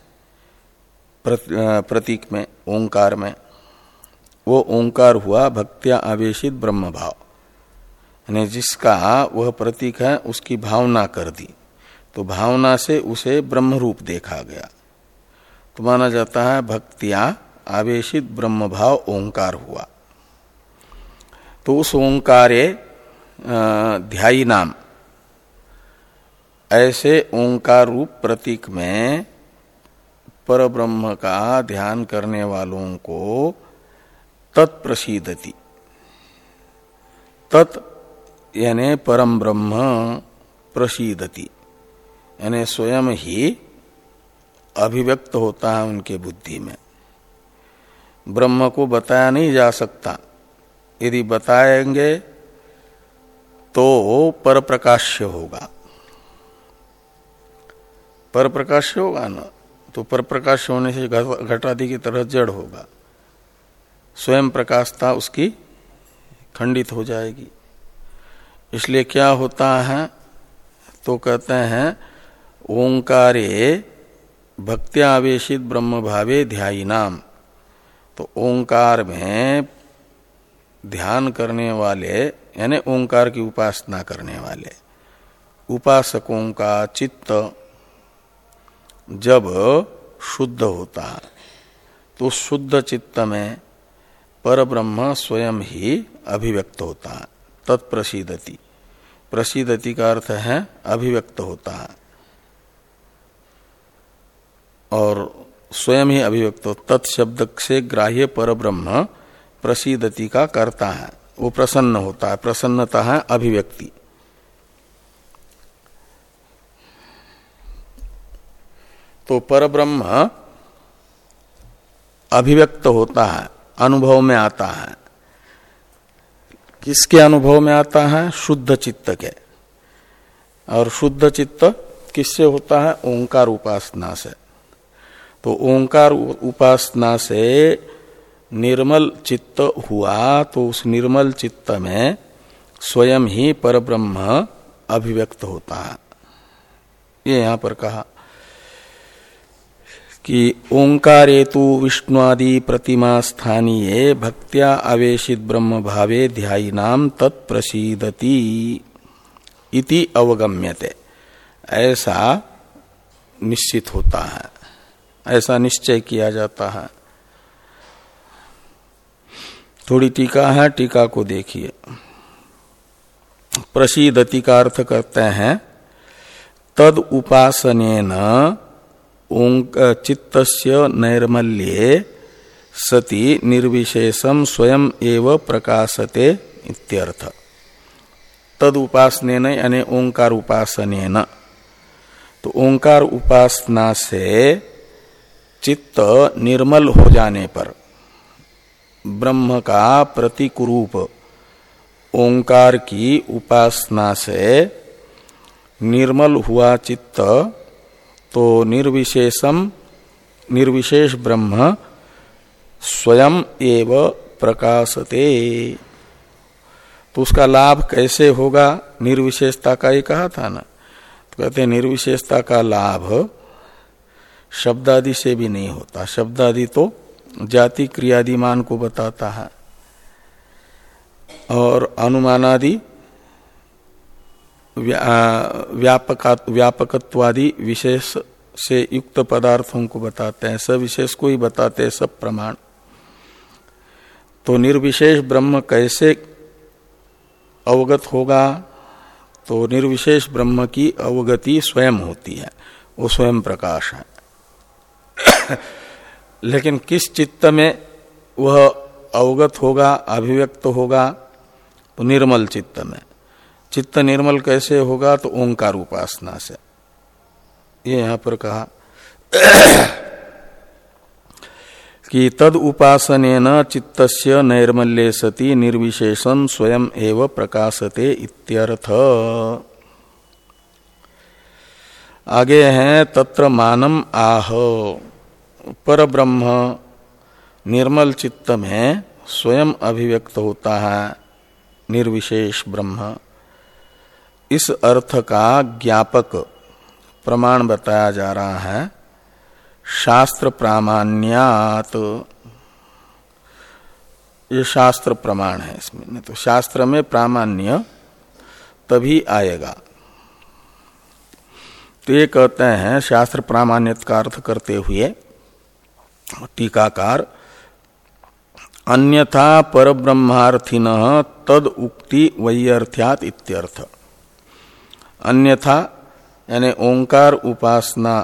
प्रतीक में, ओंकार में वो ओंकार हुआ, भक्तिया आवेशित ब्रह्म भाव। यानी जिसका वह प्रतीक है, उसकी भावना कर दी। तो भावना से उसे ब्रह्म रूप देखा गया। तो माना जाता है, भक्तिया आवेशित ब्रह्म भाव ओंकार हुआ। तो उस ओंकारे ध्यायी नाम, ऐसे ओंकार रूप प्रतीक में पर ब्रह्म का ध्यान करने वालों को तत्प्रसीदति तत् यानी परम ब्रह्म प्रसीदति। यानी स्वयं ही अभिव्यक्त होता है उनके बुद्धि में। ब्रह्म को बताया नहीं जा सकता। यदि बताएँगे तो पर प्रकाश्य होगा। पर प्रकाश्य होगा ना? तो पर प्रकाश होने से घटादि की तरह जड़ होगा। स्वयं प्रकाशता उसकी खंडित हो जाएगी। इसलिए क्या होता है तो कहते हैं, ओंकारे भक्त्यावेशित ब्रह्म भावे ध्यायी नाम तो ओंकार में ध्यान करने वाले, यानी ओंकार की उपासना करने वाले, उपासकों का चित्त जब शुद्ध होता है तो शुद्ध चित्त में पर ब्रह्म स्वयं ही अभिव्यक्त होता है तत्प्रसिदति। प्रसिदति का अर्थ है अभिव्यक्त होता। है और स्वयं ही अभिव्यक्त, तत्शब्द से ग्राह्य पर ब्रह्म प्रसिदति का करता है। वो प्रसन्न होता है, प्रसन्नता है अभिव्यक्ति। तो पर ब्रह्म अभिव्यक्त होता है। अनुभव में आता है। किसके अनुभव में आता है? शुद्ध चित्त के। और शुद्ध चित्त किससे होता है? ओंकार उपासना से। तो ओंकार उपासना से निर्मल चित्त हुआ तो उस निर्मल चित्त में स्वयं ही परब्रह्म अभिव्यक्त होता है। ये यहाँ पर कहा। कि ओंकारेतु विष्णुआदि प्रतिमा स्थानीय भक्त्या आवेशित ब्रह्म भावे ध्याई नाम इति अवगम्यते। ऐसा निश्चित होता है। ऐसा निश्चय किया जाता है। थोड़ी टीका है, टीका को देखिए। प्रसिद्धति का अर्थ करते हैं, तद उपासन चित्त नैर्मल्ये सति निर्विशेषम स्वयं एव प्रकाशते इत्यर्थ। तद उपासन यानी ओंकार उपासन तो ओंकार उपासना से चित्त निर्मल हो जाने पर ब्रह्म का प्रतिकुरूप ओंकार की उपासना से निर्मल हुआ चित्त तो निर्विशेषम निर्विशेष ब्रह्म स्वयं एव प्रकाशते। तो उसका लाभ कैसे होगा? निर्विशेषता का ही कहा था ना। तो कहते निर्विशेषता का लाभ शब्द आदि से भी नहीं होता। शब्द आदि तो जाति क्रियादिमान को बताता है। और अनुमानादि व्यापक व्यापकत्वादि विशेष से युक्त पदार्थों को बताते हैं। सब विशेष को ही बताते हैं, सब प्रमाण। तो निर्विशेष ब्रह्म कैसे अवगत होगा? तो निर्विशेष ब्रह्म की अवगति स्वयं होती है। वो स्वयं प्रकाश है। लेकिन किस चित्त में वह अवगत होगा, अभिव्यक्त होगा? तो निर्मल चित्त में। चित्त निर्मल कैसे होगा तो ओंकार उपासना से। ये यहाँ पर कहा कि तद उपासन चित्त नैर्मल्य सती निर्विशेषण स्वयं एव प्रकाशते इत्यर्थ। आगे हैं, तत्र मानम आह। पर ब्रह्म निर्मल चित्त में स्वयं अभिव्यक्त होता है, निर्विशेष ब्रह्म। इस अर्थ का ज्ञापक प्रमाण बताया जा रहा है। शास्त्र प्रामाण्यात। ये शास्त्र प्रमाण है इसमें तो शास्त्र में प्रामाण्य तभी आएगा। तो ये कहते हैं, शास्त्र प्रामाण्य का अर्थ करते हुए टीकाकार, अन्यथा पर ब्रह्मार्थिन तद उक्ति वैयर्थ्यात इत्यर्थ। अन्यथा, यानी ओंकार उपासना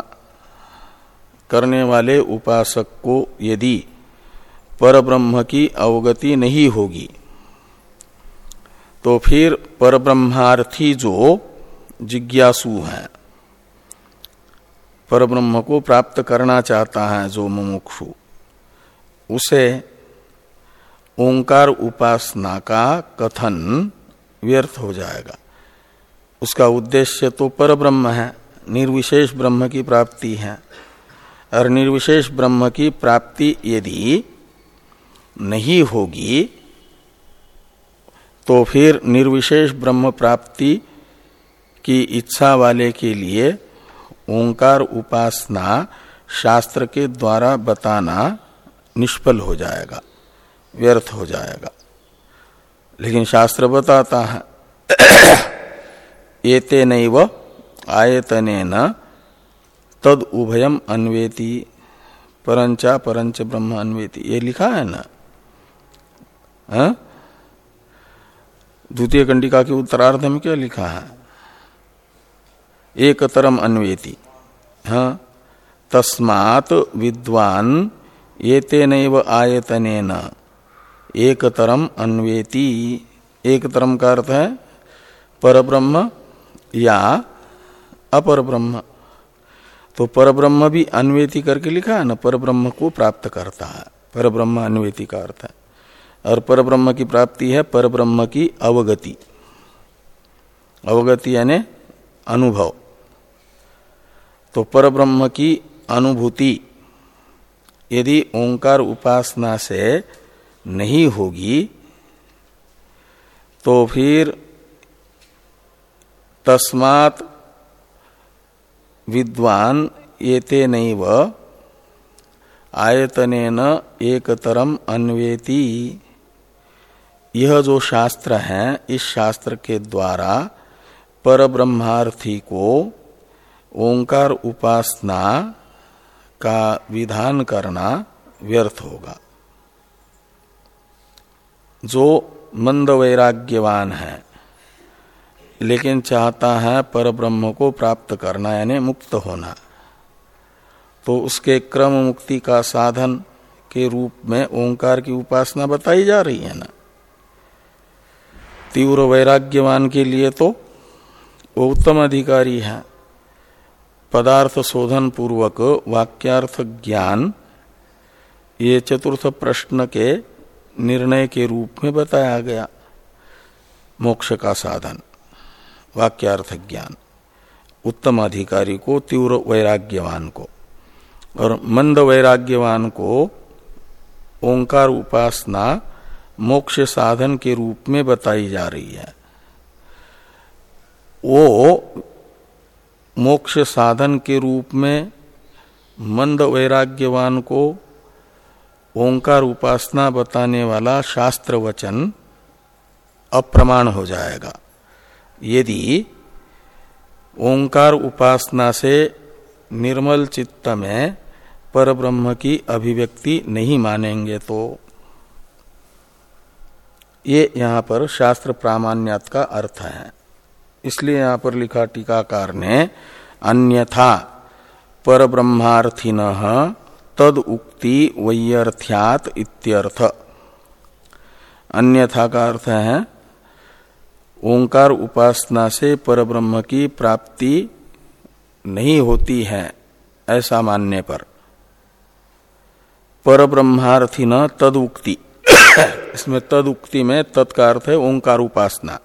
करने वाले उपासक को यदि परब्रह्म की अवगति नहीं होगी तो फिर परब्रह्मार्थी जो जिज्ञासु है, परब्रह्म को प्राप्त करना चाहता है जो मुमुक्षु, उसे ओंकार उपासना का कथन व्यर्थ हो जाएगा। उसका उद्देश्य तो पर ब्रह्म है, निर्विशेष ब्रह्म की प्राप्ति है। और निर्विशेष ब्रह्म की प्राप्ति यदि नहीं होगी तो फिर निर्विशेष ब्रह्म प्राप्ति की इच्छा वाले के लिए ओंकार उपासना शास्त्र के द्वारा बताना निष्फल हो जाएगा, व्यर्थ हो जाएगा। लेकिन शास्त्र बताता है एते नैव आयतने न तद उभयम अन्वेति परंचा परंच ब्रह्म अन्वेति। ये लिखा है ना? हाँ? द्वितीय कंडिका के उत्तरार्ध में क्या लिखा है? एक तरम अन्वेति। हाँ? तस्मात विद्वान आयतन एक तरम अन्वेति। एक तरम का अर्थ है? पर ब्रह्म या अपर ब्रह्म तो पर ब्रह्म भी अन्वेति करके लिखा है ना पर ब्रह्म को प्राप्त करता है। पर ब्रह्म अन्वेति का अर्थ है। और पर ब्रह्म की प्राप्ति है पर ब्रह्म की अवगति। अवगति यानी अनुभव। तो पर ब्रह्म की अनुभूति यदि ओंकार उपासना से नहीं होगी तो फिर तस्मात विद्वान एते नैव आयतनेन एकतरम अन्वेति। यह जो शास्त्र है, इस शास्त्र के द्वारा पर ब्रह्मार्थी को ओंकार उपासना का विधान करना व्यर्थ होगा। जो मंद वैराग्यवान है लेकिन चाहता है पर ब्रह्म को प्राप्त करना, यानी मुक्त होना। तो उसके क्रम मुक्ति का साधन के रूप में ओंकार की उपासना बताई जा रही है ना। तीव्र वैराग्यवान के लिए तो वो उत्तम अधिकारी है। पदार्थ शोधन पूर्वक वाक्यार्थ ज्ञान ये चतुर्थ प्रश्न के निर्णय के रूप में बताया गया मोक्ष का साधन। वाक्यार्थ ज्ञान उत्तम अधिकारी को, तीव्र वैराग्यवान को। और मंद वैराग्यवान को ओंकार उपासना मोक्ष साधन के रूप में बताई जा रही है। वो मोक्ष साधन के रूप में मंद वैराग्यवान को ओंकार उपासना बताने वाला शास्त्र वचन अप्रमाण हो जाएगा। यदि ओंकार उपासना से निर्मल चित्त में पर ब्रह्म की अभिव्यक्ति नहीं मानेंगे तो ये यहाँ पर शास्त्र प्रामाण्यत का अर्थ है। इसलिए यहाँ पर लिखा टीकाकार ने, अन्यथा पर ब्रह्मार्थिन तद उक्ति वैयर्थ्यात इत्यर्थ। अन्यथा का अर्थ है ओंकार उपासना से परब्रह्म की प्राप्ति नहीं होती है ऐसा मानने पर। पर ब्रह्मार्थी न तद उक्ति इसमें तद उक्ति में तत्का अर्थ है ओंकार उपासना।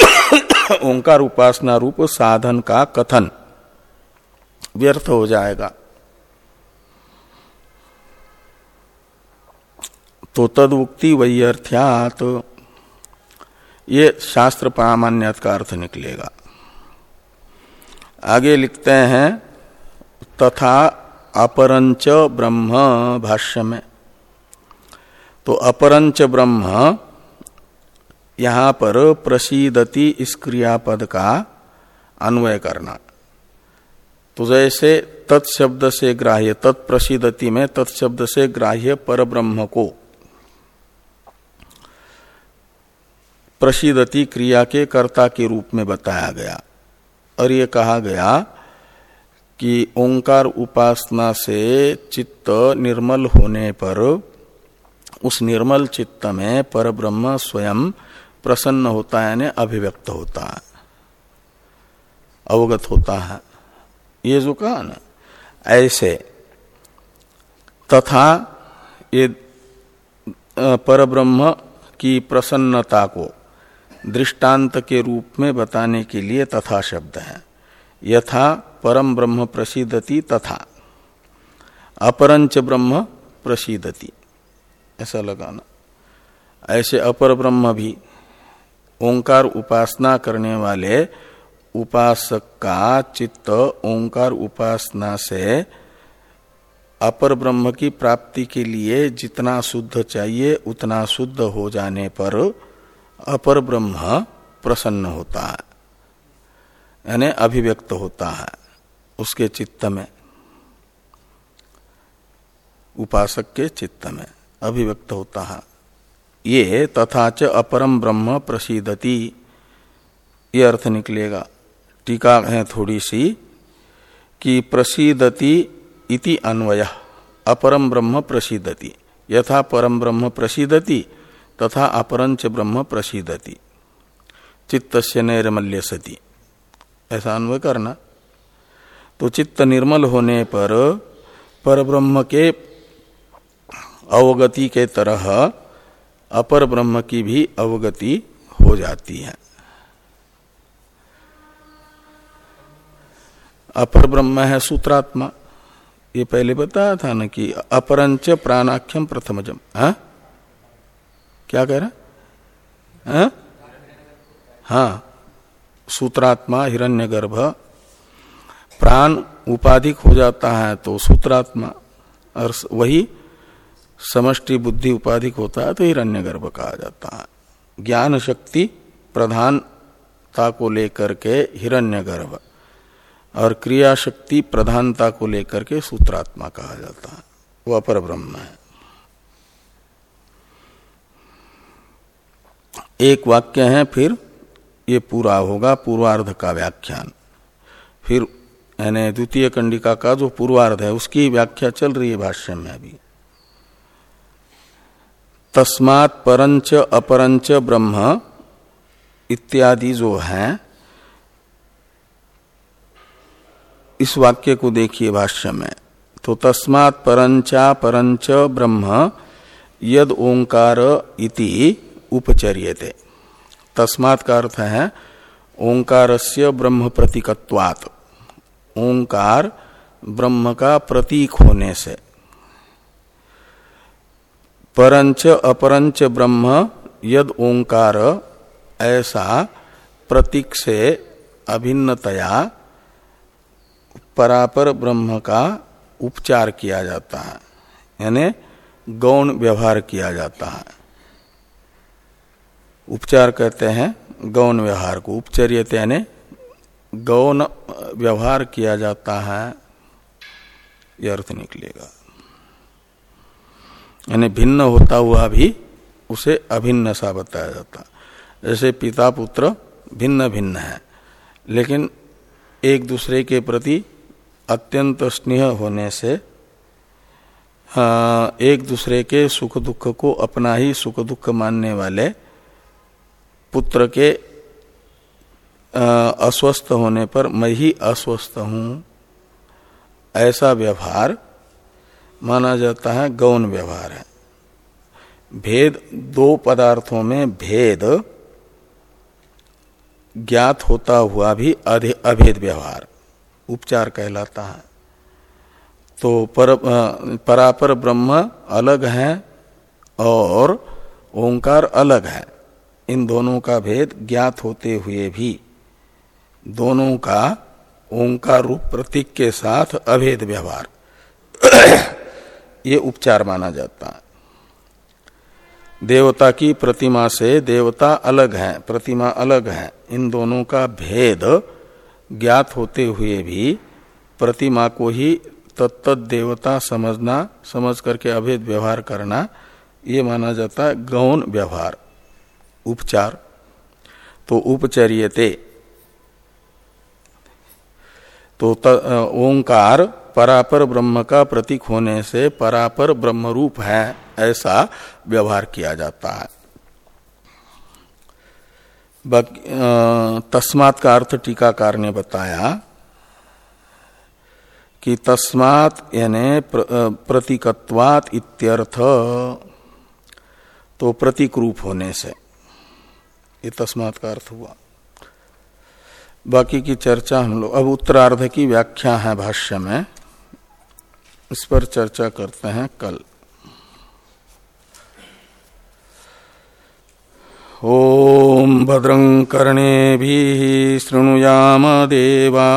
ओंकार उपासना रूप साधन का कथन। व्यर्थ हो जाएगा। तो तद उक्ति वैयर्थ्यात। ये शास्त्र प्रामाण्य का अर्थ निकलेगा। आगे लिखते हैं, तथा अपरंच ब्रह्म भाष्य में। तो अपरंच ब्रह्म यहाँ पर प्रसीदति इस क्रियापद का अन्वय करना। तो जैसे तत्शब्द से ग्राह्य, तत्प्रसिदति में तत्शब्द से ग्राह्य पर ब्रह्म को। प्रसिदति क्रिया के कर्ता के रूप में बताया गया। और ये कहा गया कि ओंकार उपासना से चित्त निर्मल होने पर, उस निर्मल चित्त में पर ब्रह्म स्वयं प्रसन्न होता है, यानी अभिव्यक्त होता है, अवगत होता है। ये जो कहा ना, ऐसे तथा ये पर ब्रह्म की प्रसन्नता को दृष्टांत के रूप में बताने के लिए तथा शब्द है। यथा परम ब्रह्म प्रसिद्धति तथा। अपरंच ब्रह्म प्रसिद्धति ऐसा लगाना। ऐसे अपर ब्रह्म भी ओंकार उपासना करने वाले उपासक का चित्त ओंकार उपासना से अपर ब्रह्म की प्राप्ति के लिए जितना शुद्ध चाहिए, उतना शुद्ध हो जाने पर अपर ब्रह्म प्रसन्न होता है, यानी अभिव्यक्त होता है उसके चित्त में, उपासक के चित्त में अभिव्यक्त होता है। ये तथा च अपरम ब्रह्म प्रसिदति, ये अर्थ निकलेगा। टीका है थोड़ी सी कि प्रसिदति इति अन्वय, अपरम ब्रह्म प्रसिदति। यथा परम ब्रह्म प्रसिदति तथा अपरंच ब्रह्म प्रसिदति। से नैर्मल्य सती ऐसा अन्वय करना। तो चित्त निर्मल होने पर ब्रह्म के अवगति के तरह अपर ब्रह्म की भी अवगति हो जाती है। अपर ब्रह्म है सूत्रात्मा। ये पहले बताया था ना कि अपरंच प्राणाख्यम प्रथमजम, है? क्या कह रहे हैं? हाँ? सूत्रात्मा हिरण्यगर्भ। प्राण उपाधिक हो जाता है तो सूत्रात्मा, और वही समष्टि बुद्धि उपाधिक होता है तो हिरण्यगर्भ कहा जाता है। ज्ञान शक्ति प्रधानता को लेकर के हिरण्यगर्भ, और क्रिया शक्ति प्रधानता को लेकर के सूत्रात्मा कहा जाता है। वह अपर ब्रह्म है। एक वाक्य है, फिर ये पूरा होगा पूर्वार्ध का व्याख्यान। फिर यानी द्वितीय कंडिका का जो पूर्वार्ध है, उसकी व्याख्या चल रही है भाष्य में अभी। तस्मात् परंच अपरंच ब्रह्म इत्यादि जो है, इस वाक्य को देखिए भाष्य में। तो तस्मात् परंचा परंच ब्रह्म यद ओंकार इति उपचर्यते। तस्मात् का अर्थ है ओंकार से ब्रह्म प्रतीकत्वात् ओंकार ब्रह्म का प्रतीक होने से। परंच अपरंच ब्रह्म यद ओंकार ऐसा प्रतीक से अभिन्नतया परापर ब्रह्म का उपचार किया जाता है, यानी गौण व्यवहार किया जाता है। उपचार कहते हैं, गौण व्यवहार को उपचर्यते यानी गौण व्यवहार किया जाता है यह अर्थ निकलेगा। यानी भिन्न होता हुआ भी उसे अभिन्न सा बताया जाता। जैसे पिता पुत्र भिन्न भिन्न है, लेकिन एक दूसरे के प्रति अत्यंत स्नेह होने से एक दूसरे के सुख दुख को अपना ही सुख दुख मानने वाले पुत्र के अस्वस्थ होने पर मैं ही अस्वस्थ हूँ। ऐसा व्यवहार माना जाता है, गौण व्यवहार है। भेद, दो पदार्थों में भेद ज्ञात होता हुआ भी अभेद व्यवहार, उपचार कहलाता है। तो पर परापर ब्रह्म अलग है और ओंकार अलग है। इन दोनों का भेद ज्ञात होते हुए भी, दोनों का ओंकार रूप प्रतीक के साथ अभेद व्यवहार। ये उपचार माना जाता है। देवता की प्रतिमा से देवता अलग है, प्रतिमा अलग है। इन दोनों का भेद ज्ञात होते हुए भी प्रतिमा को ही तत्त देवता समझना, समझ करके अभेद व्यवहार करना, ये माना जाता है गौण व्यवहार। उपचार। तो उपचर्यते। तो ओंकार परापर ब्रह्म का प्रतीक होने से परापर ब्रह्म रूप है, ऐसा व्यवहार किया जाता है। तस्मात का अर्थ टीकाकार ने बताया कि तस्मात यानी प्रतीकत्वात इत्यर्थ तो प्रतीक रूप होने से। ये तस्मात का अर्थ हुआ। बाकी की चर्चा हम लोग अब उत्तरार्ध की व्याख्या है भाष्य में। इस पर चर्चा करते हैं कल। ओम भद्रं कर्णे भी शृणुयाम देवा